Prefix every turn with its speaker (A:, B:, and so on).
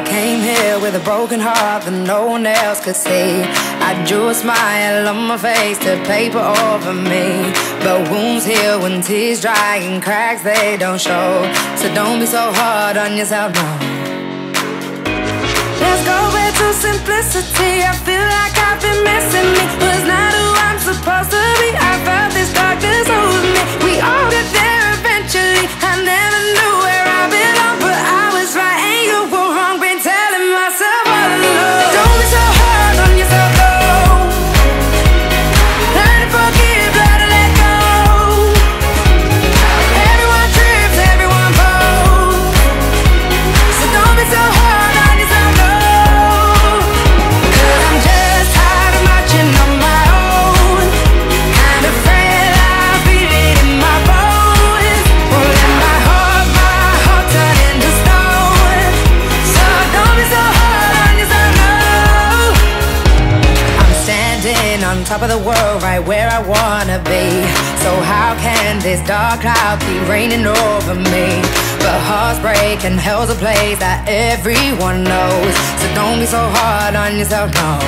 A: I came here with a broken heart that no one else could see. I drew a smile on my face to paper over me. But wounds heal when tears dry and cracks they don't show. So don't be so hard on yourself now. Let's go back to simplicity. I feel like I've On top of the world, right where I wanna be. So how can this dark cloud be raining over me? But hearts break and hell's a place that everyone knows. So don't be so hard on yourself, no.